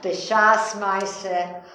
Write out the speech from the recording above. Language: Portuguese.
deixasse mais é,